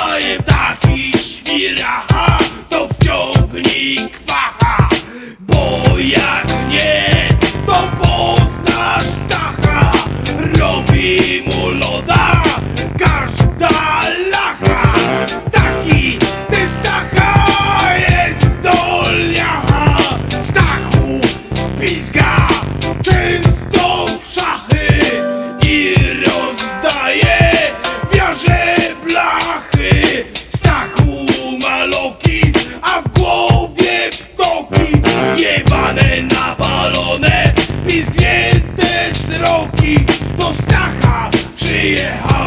time. Postacha przyjechał.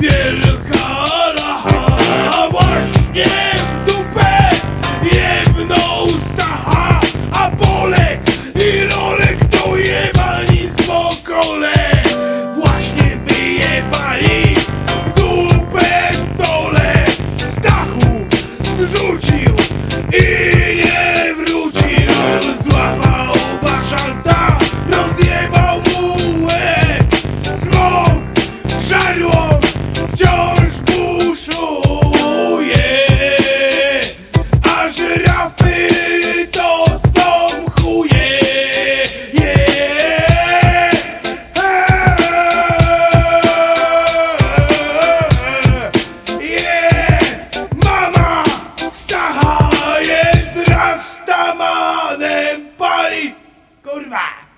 Yeah.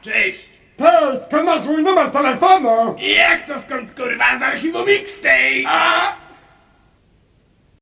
Cześć! Cześć! Skąd masz mój numer telefonu? Jak to skąd kurwa z archiwum Mixtape? A?